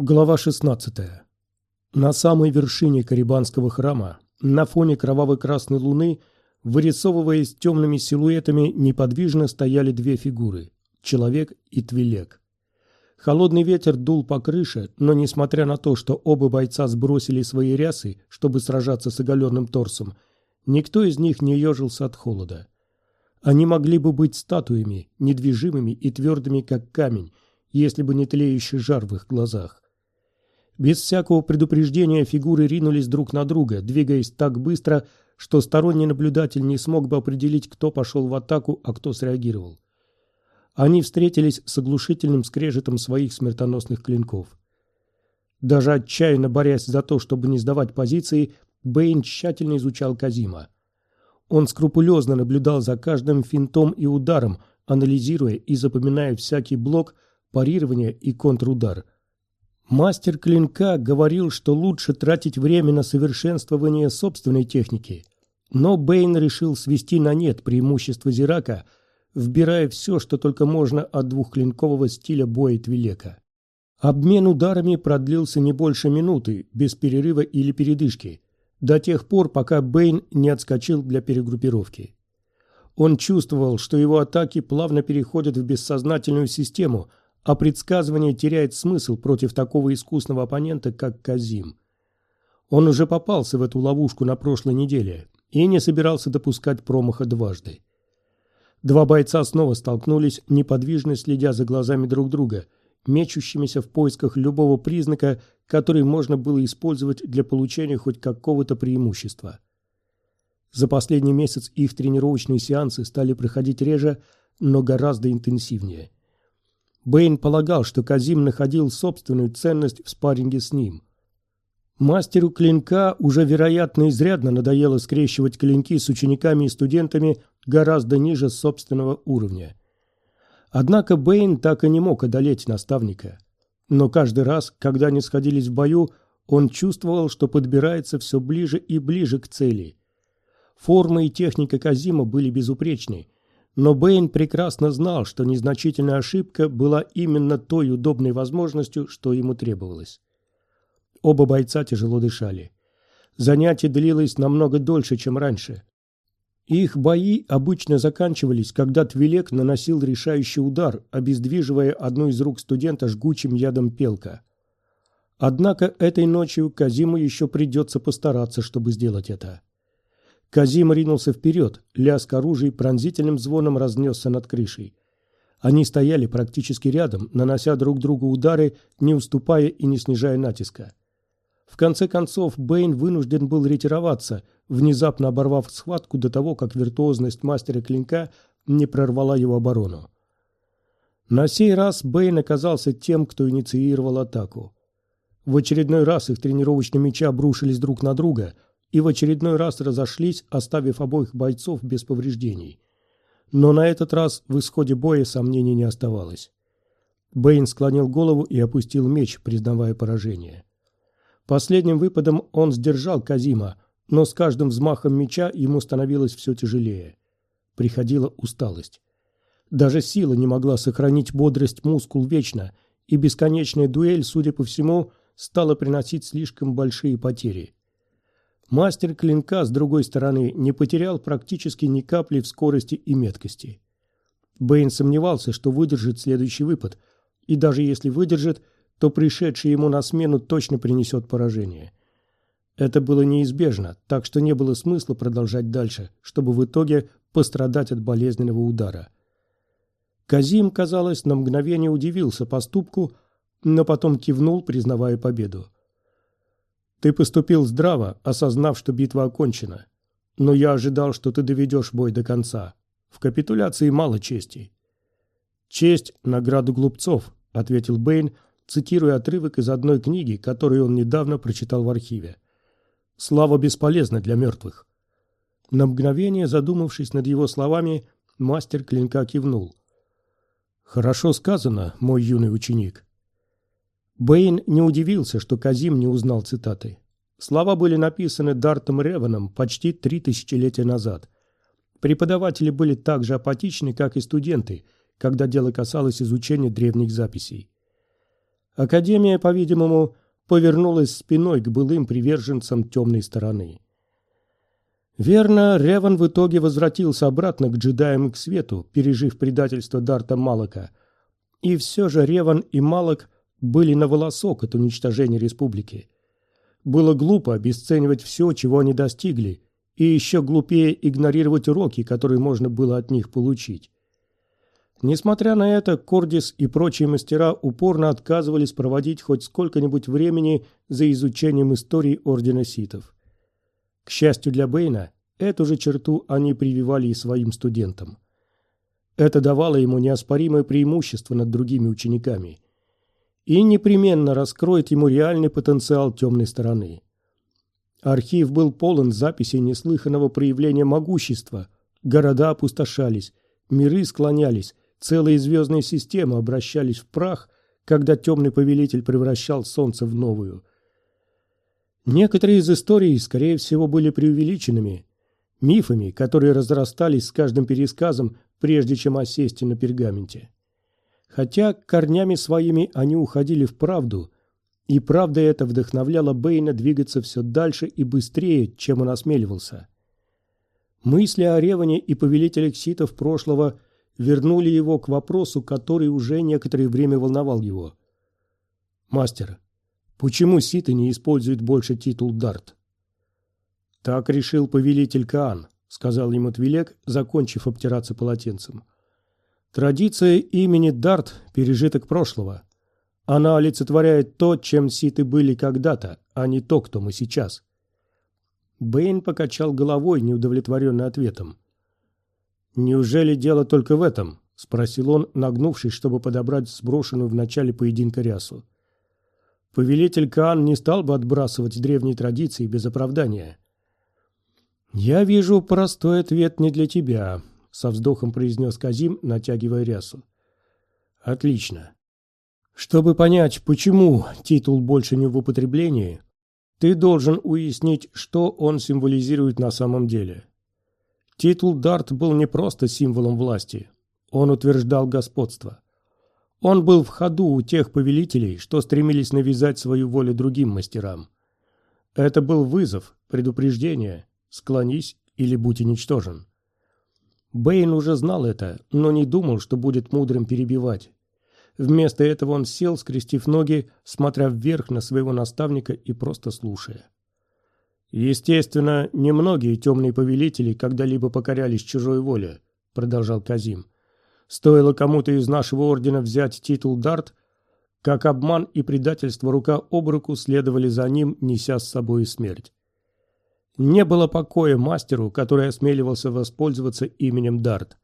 Глава 16. На самой вершине Карибанского храма, на фоне кровавой красной луны, вырисовываясь темными силуэтами, неподвижно стояли две фигуры – человек и твилек. Холодный ветер дул по крыше, но несмотря на то, что оба бойца сбросили свои рясы, чтобы сражаться с оголенным торсом, никто из них не ежился от холода. Они могли бы быть статуями, недвижимыми и твердыми, как камень, если бы не тлеющий жар в их глазах. Без всякого предупреждения фигуры ринулись друг на друга, двигаясь так быстро, что сторонний наблюдатель не смог бы определить, кто пошел в атаку, а кто среагировал. Они встретились с оглушительным скрежетом своих смертоносных клинков. Даже отчаянно борясь за то, чтобы не сдавать позиции, Бэйн тщательно изучал Казима. Он скрупулезно наблюдал за каждым финтом и ударом, анализируя и запоминая всякий блок, парирование и контрудар – Мастер клинка говорил, что лучше тратить время на совершенствование собственной техники. Но Бэйн решил свести на нет преимущество Зирака, вбирая все, что только можно от двухклинкового стиля боя Твилека. Обмен ударами продлился не больше минуты, без перерыва или передышки, до тех пор, пока Бэйн не отскочил для перегруппировки. Он чувствовал, что его атаки плавно переходят в бессознательную систему – а предсказывание теряет смысл против такого искусного оппонента, как Казим. Он уже попался в эту ловушку на прошлой неделе и не собирался допускать промаха дважды. Два бойца снова столкнулись, неподвижно следя за глазами друг друга, мечущимися в поисках любого признака, который можно было использовать для получения хоть какого-то преимущества. За последний месяц их тренировочные сеансы стали проходить реже, но гораздо интенсивнее – Бэйн полагал, что Казим находил собственную ценность в спарринге с ним. Мастеру клинка уже, вероятно, изрядно надоело скрещивать клинки с учениками и студентами гораздо ниже собственного уровня. Однако Бэйн так и не мог одолеть наставника. Но каждый раз, когда они сходились в бою, он чувствовал, что подбирается все ближе и ближе к цели. Форма и техника Казима были безупречны – но Бэйн прекрасно знал, что незначительная ошибка была именно той удобной возможностью, что ему требовалось. Оба бойца тяжело дышали. Занятие длилось намного дольше, чем раньше. Их бои обычно заканчивались, когда Твилек наносил решающий удар, обездвиживая одну из рук студента жгучим ядом пелка. Однако этой ночью Казиму еще придется постараться, чтобы сделать это. Казим ринулся вперед, лязг оружия пронзительным звоном разнесся над крышей. Они стояли практически рядом, нанося друг другу удары, не уступая и не снижая натиска. В конце концов, Бэйн вынужден был ретироваться, внезапно оборвав схватку до того, как виртуозность мастера клинка не прорвала его оборону. На сей раз Бэйн оказался тем, кто инициировал атаку. В очередной раз их тренировочные мечи обрушились друг на друга – и в очередной раз разошлись, оставив обоих бойцов без повреждений. Но на этот раз в исходе боя сомнений не оставалось. Бэйн склонил голову и опустил меч, признавая поражение. Последним выпадом он сдержал Казима, но с каждым взмахом меча ему становилось все тяжелее. Приходила усталость. Даже сила не могла сохранить бодрость мускул вечно, и бесконечная дуэль, судя по всему, стала приносить слишком большие потери – Мастер клинка, с другой стороны, не потерял практически ни капли в скорости и меткости. Бэйн сомневался, что выдержит следующий выпад, и даже если выдержит, то пришедший ему на смену точно принесет поражение. Это было неизбежно, так что не было смысла продолжать дальше, чтобы в итоге пострадать от болезненного удара. Казим, казалось, на мгновение удивился поступку, но потом кивнул, признавая победу. Ты поступил здраво, осознав, что битва окончена. Но я ожидал, что ты доведешь бой до конца. В капитуляции мало чести. «Честь – награду глупцов», – ответил Бэйн, цитируя отрывок из одной книги, которую он недавно прочитал в архиве. «Слава бесполезна для мертвых». На мгновение, задумавшись над его словами, мастер клинка кивнул. «Хорошо сказано, мой юный ученик. Бэйн не удивился, что Казим не узнал цитаты. Слова были написаны Дартом Реваном почти три тысячелетия назад. Преподаватели были так же апатичны, как и студенты, когда дело касалось изучения древних записей. Академия, по-видимому, повернулась спиной к былым приверженцам темной стороны. Верно, Реван в итоге возвратился обратно к джедаям и к свету, пережив предательство Дарта Малака. И все же Реван и Малак были на волосок от уничтожения республики. Было глупо обесценивать все, чего они достигли, и еще глупее игнорировать уроки, которые можно было от них получить. Несмотря на это, Кордис и прочие мастера упорно отказывались проводить хоть сколько-нибудь времени за изучением истории Ордена Ситов. К счастью для Бэйна, эту же черту они прививали и своим студентам. Это давало ему неоспоримое преимущество над другими учениками и непременно раскроет ему реальный потенциал темной стороны. Архив был полон записей неслыханного проявления могущества. Города опустошались, миры склонялись, целые звездные системы обращались в прах, когда темный повелитель превращал солнце в новую. Некоторые из историй, скорее всего, были преувеличенными, мифами, которые разрастались с каждым пересказом, прежде чем осесть на пергаменте. Хотя корнями своими они уходили в правду, и правда эта вдохновляла Бэйна двигаться все дальше и быстрее, чем он осмеливался. Мысли о Реване и повелителях ситов прошлого вернули его к вопросу, который уже некоторое время волновал его. «Мастер, Почему ситы не используют больше титул Дарт? Так решил повелитель Каан, сказал ему Твилек, закончив обтираться полотенцем. Традиция имени Дарт – пережиток прошлого. Она олицетворяет то, чем ситы были когда-то, а не то, кто мы сейчас. Бэйн покачал головой, неудовлетворенный ответом. «Неужели дело только в этом?» – спросил он, нагнувшись, чтобы подобрать сброшенную в начале поединка рясу. Повелитель Каан не стал бы отбрасывать древние традиции без оправдания. «Я вижу, простой ответ не для тебя», — со вздохом произнес Казим, натягивая рясу. «Отлично. Чтобы понять, почему титул больше не в употреблении, ты должен уяснить, что он символизирует на самом деле. Титул Дарт был не просто символом власти, он утверждал господство. Он был в ходу у тех повелителей, что стремились навязать свою волю другим мастерам. Это был вызов, предупреждение «склонись или будь уничтожен». Бэйн уже знал это, но не думал, что будет мудрым перебивать. Вместо этого он сел, скрестив ноги, смотря вверх на своего наставника и просто слушая. «Естественно, немногие темные повелители когда-либо покорялись чужой воле», — продолжал Казим. Стоило кому-то из нашего ордена взять титул Дарт, как обман и предательство рука об руку следовали за ним, неся с собой смерть. Не было покоя мастеру, который осмеливался воспользоваться именем Дарт.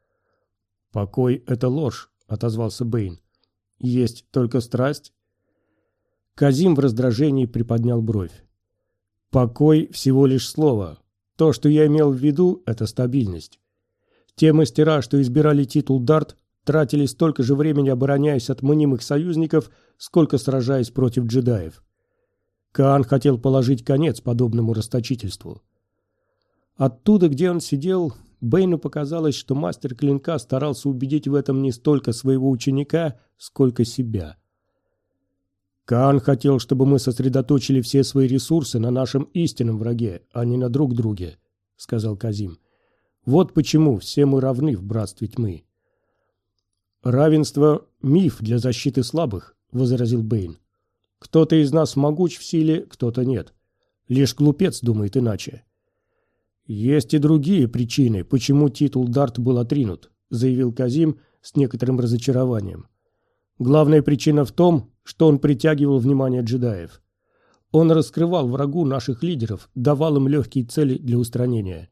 «Покой — это ложь», — отозвался Бэйн. «Есть только страсть». Казим в раздражении приподнял бровь. «Покой — всего лишь слово. То, что я имел в виду, — это стабильность. Те мастера, что избирали титул Дарт, тратили столько же времени, обороняясь от мнимых союзников, сколько сражаясь против джедаев. Каан хотел положить конец подобному расточительству. Оттуда, где он сидел, Бэйну показалось, что мастер клинка старался убедить в этом не столько своего ученика, сколько себя. Каан хотел, чтобы мы сосредоточили все свои ресурсы на нашем истинном враге, а не на друг друге, сказал Казим. Вот почему все мы равны в братстве тьмы. «Равенство – миф для защиты слабых», – возразил Бэйн. «Кто-то из нас могуч в силе, кто-то нет. Лишь глупец думает иначе». «Есть и другие причины, почему титул Дарт был отринут», – заявил Казим с некоторым разочарованием. «Главная причина в том, что он притягивал внимание джедаев. Он раскрывал врагу наших лидеров, давал им легкие цели для устранения.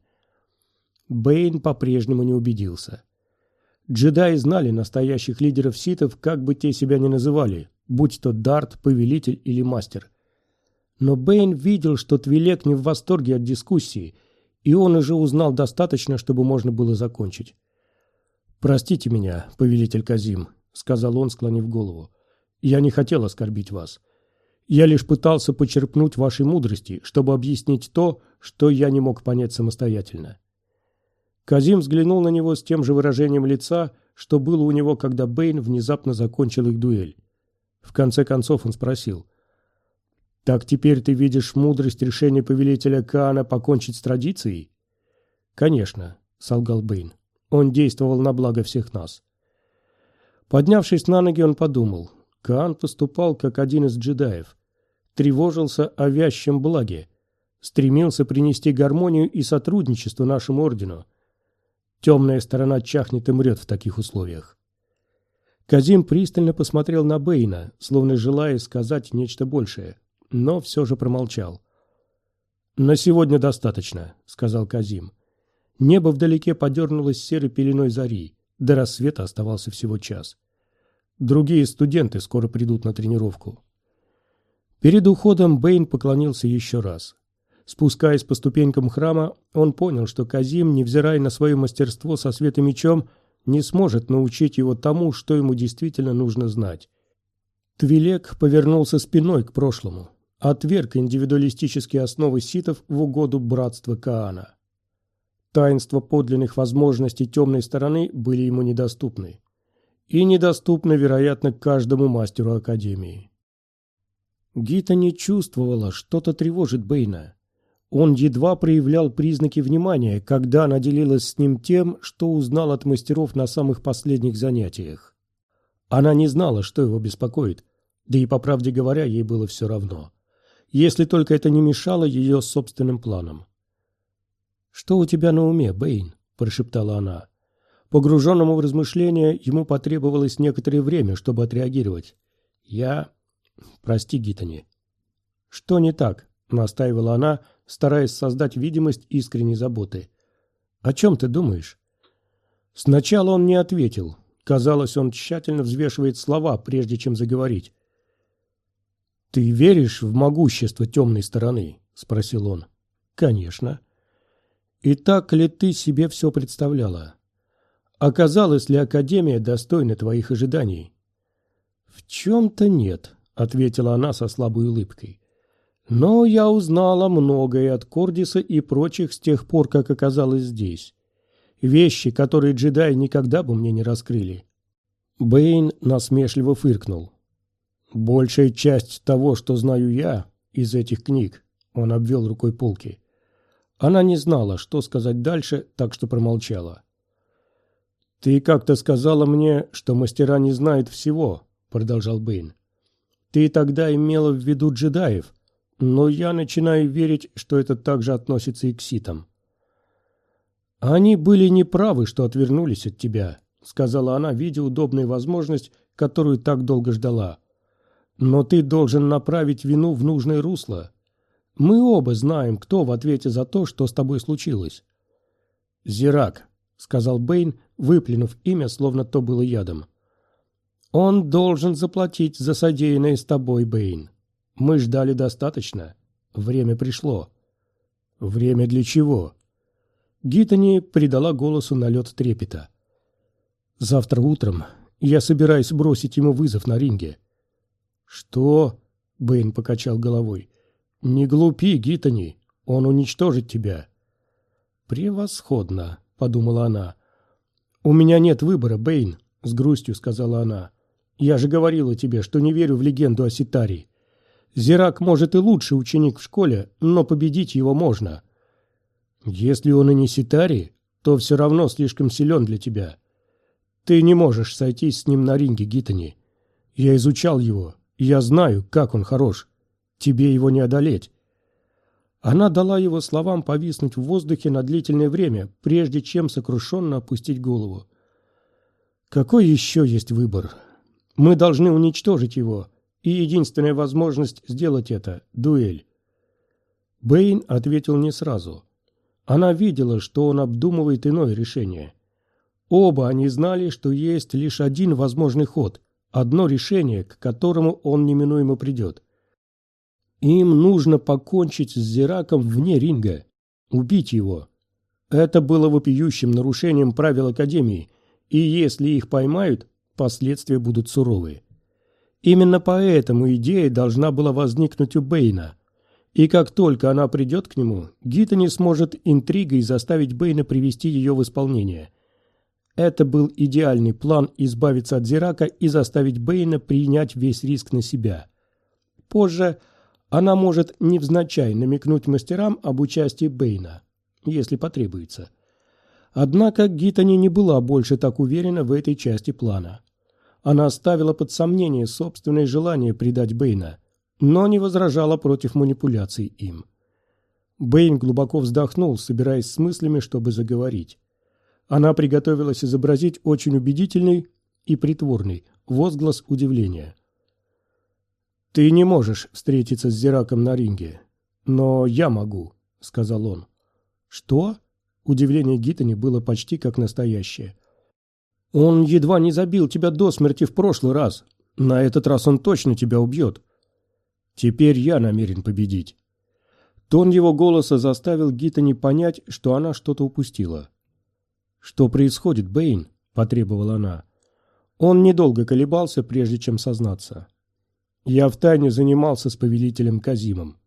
Бэйн по-прежнему не убедился. Джедаи знали настоящих лидеров ситов, как бы те себя ни называли, будь то Дарт, Повелитель или Мастер. Но Бэйн видел, что Твилек не в восторге от дискуссии, и он уже узнал достаточно, чтобы можно было закончить. «Простите меня, Повелитель Казим», — сказал он, склонив голову. «Я не хотел оскорбить вас. Я лишь пытался почерпнуть вашей мудрости, чтобы объяснить то, что я не мог понять самостоятельно. Казим взглянул на него с тем же выражением лица, что было у него, когда Бэйн внезапно закончил их дуэль. В конце концов он спросил. «Так теперь ты видишь мудрость решения повелителя Каана покончить с традицией?» «Конечно», — солгал Бэйн. «Он действовал на благо всех нас». Поднявшись на ноги, он подумал. Каан поступал как один из джедаев. Тревожился о вящем благе. Стремился принести гармонию и сотрудничество нашему ордену. Темная сторона чахнет и мрет в таких условиях. Казим пристально посмотрел на Бэйна, словно желая сказать нечто большее, но все же промолчал. «На сегодня достаточно», — сказал Казим. Небо вдалеке подернулось серой пеленой зари. До рассвета оставался всего час. Другие студенты скоро придут на тренировку. Перед уходом Бэйн поклонился еще раз. Спускаясь по ступенькам храма, он понял, что Казим, невзирая на свое мастерство со светомечом, не сможет научить его тому, что ему действительно нужно знать. Твилек повернулся спиной к прошлому, отверг индивидуалистические основы ситов в угоду братства Каана. Таинства подлинных возможностей темной стороны были ему недоступны. И недоступны, вероятно, каждому мастеру Академии. Гита не чувствовала, что-то тревожит Бэйна. Он едва проявлял признаки внимания, когда она делилась с ним тем, что узнал от мастеров на самых последних занятиях. Она не знала, что его беспокоит, да и, по правде говоря, ей было все равно. Если только это не мешало ее собственным планам. «Что у тебя на уме, Бэйн?» – прошептала она. Погруженному в размышления, ему потребовалось некоторое время, чтобы отреагировать. «Я... Прости, Гитани». «Что не так?» – настаивала она, стараясь создать видимость искренней заботы. «О чем ты думаешь?» Сначала он не ответил. Казалось, он тщательно взвешивает слова, прежде чем заговорить. «Ты веришь в могущество темной стороны?» – спросил он. «Конечно». «И так ли ты себе все представляла? Оказалась ли Академия достойна твоих ожиданий?» «В чем-то нет», — ответила она со слабой улыбкой. Но я узнала многое от Кордиса и прочих с тех пор, как оказалась здесь. Вещи, которые джедаи никогда бы мне не раскрыли. Бэйн насмешливо фыркнул. Большая часть того, что знаю я, из этих книг, он обвел рукой полки. Она не знала, что сказать дальше, так что промолчала. «Ты как-то сказала мне, что мастера не знают всего», — продолжал Бэйн. «Ты тогда имела в виду джедаев, но я начинаю верить, что это также относится и к ситам. «Они были неправы, что отвернулись от тебя», — сказала она, видя удобную возможность, которую так долго ждала. «Но ты должен направить вину в нужное русло. Мы оба знаем, кто в ответе за то, что с тобой случилось». «Зирак», — сказал Бэйн, выплюнув имя, словно то было ядом. «Он должен заплатить за содеянное с тобой, Бэйн. Мы ждали достаточно. Время пришло. Время для чего? Гитани придала голосу налет трепета. Завтра утром я собираюсь бросить ему вызов на ринге. Что? Бэйн покачал головой. Не глупи, Гитани. Он уничтожит тебя. Превосходно, подумала она. У меня нет выбора, Бэйн, с грустью сказала она. Я же говорила тебе, что не верю в легенду о Ситаре. Зирак, может, и лучший ученик в школе, но победить его можно. Если он и не Ситари, то все равно слишком силен для тебя. Ты не можешь сойтись с ним на ринге, Гитани. Я изучал его, я знаю, как он хорош. Тебе его не одолеть. Она дала его словам повиснуть в воздухе на длительное время, прежде чем сокрушенно опустить голову. Какой еще есть выбор? Мы должны уничтожить его, и единственная возможность сделать это – дуэль. Бэйн ответил не сразу. Она видела, что он обдумывает иное решение. Оба они знали, что есть лишь один возможный ход, одно решение, к которому он неминуемо придет. Им нужно покончить с Зираком вне ринга, убить его. Это было вопиющим нарушением правил Академии, и если их поймают, последствия будут суровые. Именно поэтому идея должна была возникнуть у Бэйна. И как только она придет к нему, Гита не сможет интригой заставить Бэйна привести ее в исполнение. Это был идеальный план избавиться от Зирака и заставить Бэйна принять весь риск на себя. Позже она может невзначай намекнуть мастерам об участии Бэйна, если потребуется. Однако Гитани не была больше так уверена в этой части плана. Она оставила под сомнение собственное желание предать Бэйна, но не возражала против манипуляций им. Бэйн глубоко вздохнул, собираясь с мыслями, чтобы заговорить. Она приготовилась изобразить очень убедительный и притворный возглас удивления. «Ты не можешь встретиться с Зираком на ринге, но я могу», — сказал он. «Что?» Удивление Гитани было почти как настоящее. «Он едва не забил тебя до смерти в прошлый раз. На этот раз он точно тебя убьет. Теперь я намерен победить». Тон его голоса заставил Гитани понять, что она что-то упустила. «Что происходит, Бэйн?» – потребовала она. Он недолго колебался, прежде чем сознаться. «Я втайне занимался с повелителем Казимом».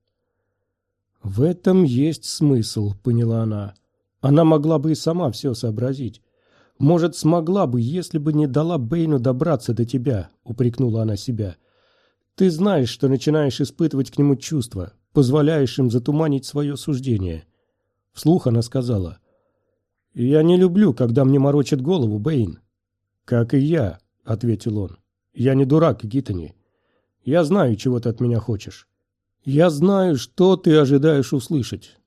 «В этом есть смысл», – поняла она. Она могла бы и сама все сообразить. «Может, смогла бы, если бы не дала Бэйну добраться до тебя», – упрекнула она себя. «Ты знаешь, что начинаешь испытывать к нему чувства, позволяешь им затуманить свое суждение». Вслух она сказала – «Я не люблю, когда мне морочат голову, Бэйн». «Как и я», — ответил он. «Я не дурак, Гитани. Я знаю, чего ты от меня хочешь. Я знаю, что ты ожидаешь услышать.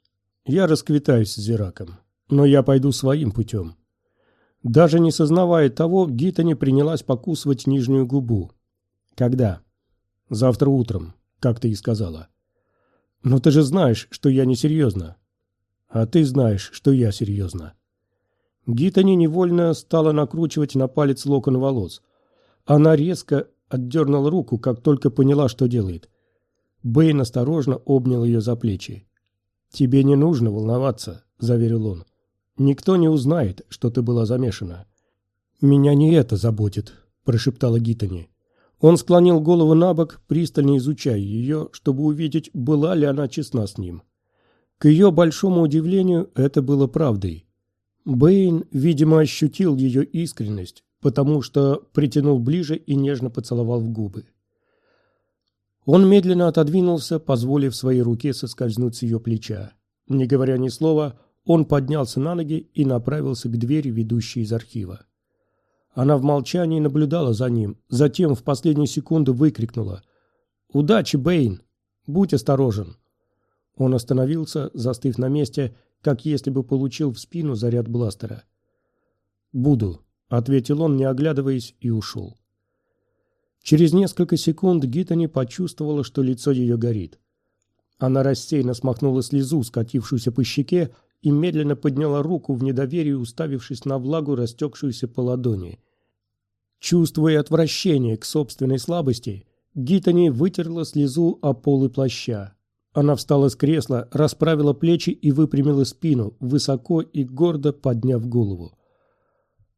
Я расквитаюсь с Зираком, но я пойду своим путем». Даже не сознавая того, Гитани принялась покусывать нижнюю губу. «Когда?» «Завтра утром, как ты и сказала». «Но ты же знаешь, что я не серьезно». «А ты знаешь, что я серьезно». Гитани невольно стала накручивать на палец локон волос. Она резко отдернула руку, как только поняла, что делает. Бэйн осторожно обнял ее за плечи. «Тебе не нужно волноваться», — заверил он. «Никто не узнает, что ты была замешана». «Меня не это заботит», — прошептала Гитани. Он склонил голову на бок, пристально изучая ее, чтобы увидеть, была ли она честна с ним. К ее большому удивлению, это было правдой. Бэйн, видимо, ощутил ее искренность, потому что притянул ближе и нежно поцеловал в губы. Он медленно отодвинулся, позволив своей руке соскользнуть с ее плеча. Не говоря ни слова, он поднялся на ноги и направился к двери, ведущей из архива. Она в молчании наблюдала за ним, затем в последнюю секунду выкрикнула «Удачи, Бэйн! Будь осторожен!» Он остановился, застыв на месте, как если бы получил в спину заряд бластера. «Буду», — ответил он, не оглядываясь, и ушел. Через несколько секунд Гитани почувствовала, что лицо ее горит. Она рассеянно смахнула слезу, скатившуюся по щеке, и медленно подняла руку в недоверии, уставившись на влагу, растекшуюся по ладони. Чувствуя отвращение к собственной слабости, Гитани вытерла слезу о полы плаща. Она встала с кресла, расправила плечи и выпрямила спину, высоко и гордо подняв голову.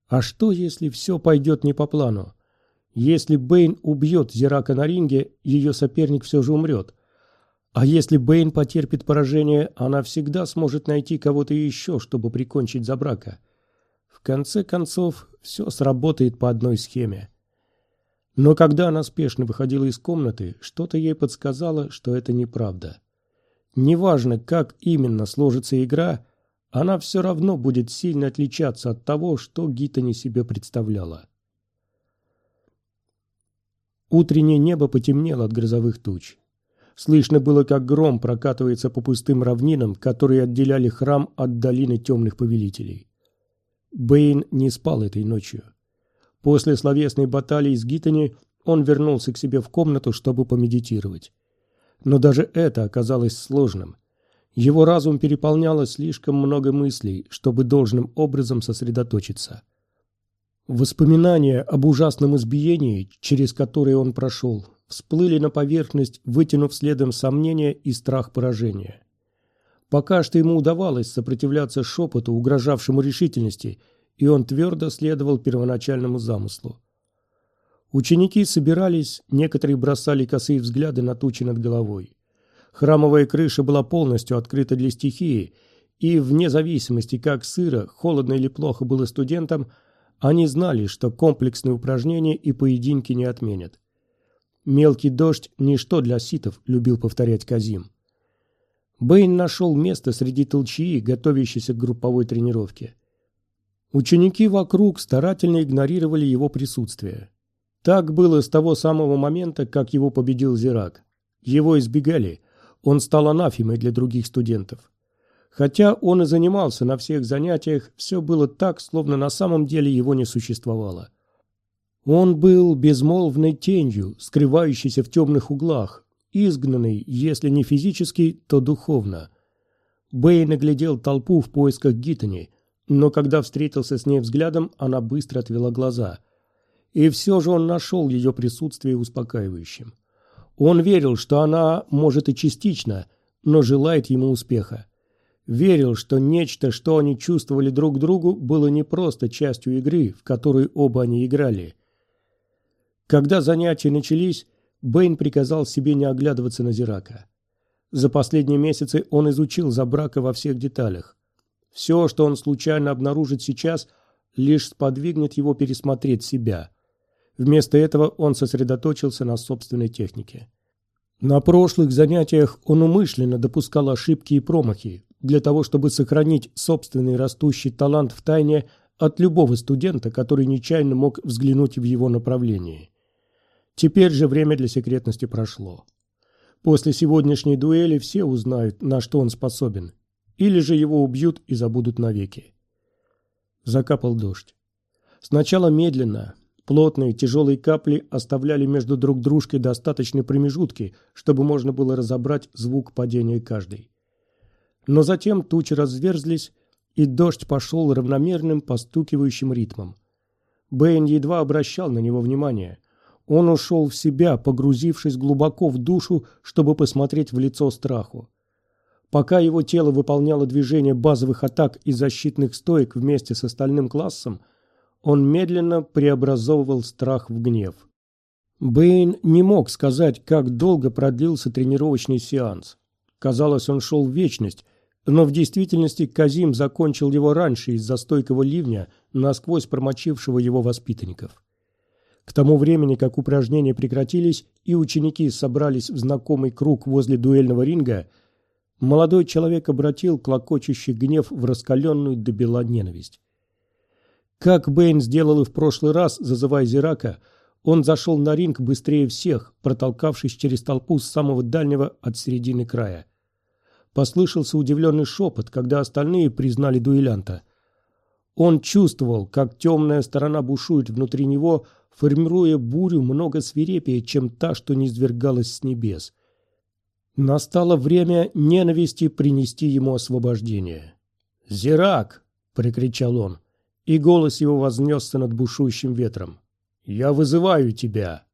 А что, если все пойдет не по плану? Если Бэйн убьет Зирака на ринге, ее соперник все же умрет. А если Бэйн потерпит поражение, она всегда сможет найти кого-то еще, чтобы прикончить Забрака. В конце концов, все сработает по одной схеме. Но когда она спешно выходила из комнаты, что-то ей подсказало, что это неправда. Неважно, как именно сложится игра, она все равно будет сильно отличаться от того, что Гитани себе представляла. Утреннее небо потемнело от грозовых туч. Слышно было, как гром прокатывается по пустым равнинам, которые отделяли храм от долины темных повелителей. Бэйн не спал этой ночью. После словесной баталии с Гитани он вернулся к себе в комнату, чтобы помедитировать. Но даже это оказалось сложным. Его разум переполняло слишком много мыслей, чтобы должным образом сосредоточиться. Воспоминания об ужасном избиении, через которое он прошел, всплыли на поверхность, вытянув следом сомнения и страх поражения. Пока что ему удавалось сопротивляться шепоту, угрожавшему решительности, и он твердо следовал первоначальному замыслу. Ученики собирались, некоторые бросали косые взгляды на тучи над головой. Храмовая крыша была полностью открыта для стихии, и вне зависимости, как сыро, холодно или плохо было студентам, Они знали, что комплексные упражнения и поединки не отменят. «Мелкий дождь – ничто для ситов», – любил повторять Казим. Бэйн нашел место среди толчии, готовящейся к групповой тренировке. Ученики вокруг старательно игнорировали его присутствие. Так было с того самого момента, как его победил Зирак. Его избегали. Он стал анафемой для других студентов. Хотя он и занимался на всех занятиях, все было так, словно на самом деле его не существовало. Он был безмолвной тенью, скрывающейся в темных углах, изгнанный, если не физически, то духовно. Бэй наглядел толпу в поисках Гитани, но когда встретился с ней взглядом, она быстро отвела глаза. И все же он нашел ее присутствие успокаивающим. Он верил, что она, может и частично, но желает ему успеха. Верил, что нечто, что они чувствовали друг другу, было не просто частью игры, в которой оба они играли – когда занятия начались, Бэйн приказал себе не оглядываться на Зирака. За последние месяцы он изучил Забрака во всех деталях. Все, что он случайно обнаружит сейчас, лишь сподвигнет его пересмотреть себя. Вместо этого он сосредоточился на собственной технике. На прошлых занятиях он умышленно допускал ошибки и промахи, для того, чтобы сохранить собственный растущий талант в тайне от любого студента, который нечаянно мог взглянуть в его направлении. Теперь же время для секретности прошло. После сегодняшней дуэли все узнают, на что он способен. Или же его убьют и забудут навеки. Закапал дождь. Сначала медленно. Плотные тяжелые капли оставляли между друг дружкой достаточные промежутки, чтобы можно было разобрать звук падения каждой. Но затем тучи разверзлись, и дождь пошел равномерным постукивающим ритмом. Бэйн едва обращал на него внимание – он ушел в себя, погрузившись глубоко в душу, чтобы посмотреть в лицо страху. Пока его тело выполняло движение базовых атак и защитных стоек вместе с остальным классом, он медленно преобразовывал страх в гнев. Бэйн не мог сказать, как долго продлился тренировочный сеанс. Казалось, он шел в вечность, но в действительности Казим закончил его раньше из-за стойкого ливня, насквозь промочившего его воспитанников. К тому времени, как упражнения прекратились и ученики собрались в знакомый круг возле дуэльного ринга, молодой человек обратил клокочущий гнев в раскаленную до бела ненависть. Как Бэйн сделал и в прошлый раз, зазывая Зирака, он зашел на ринг быстрее всех, протолкавшись через толпу с самого дальнего от середины края. Послышался удивленный шепот, когда остальные признали дуэлянта. Он чувствовал, как темная сторона бушует внутри него, формируя бурю много свирепее, чем та, что низвергалась с небес. Настало время ненависти принести ему освобождение. «Зирак!» — прикричал он, и голос его вознесся над бушующим ветром. «Я вызываю тебя!»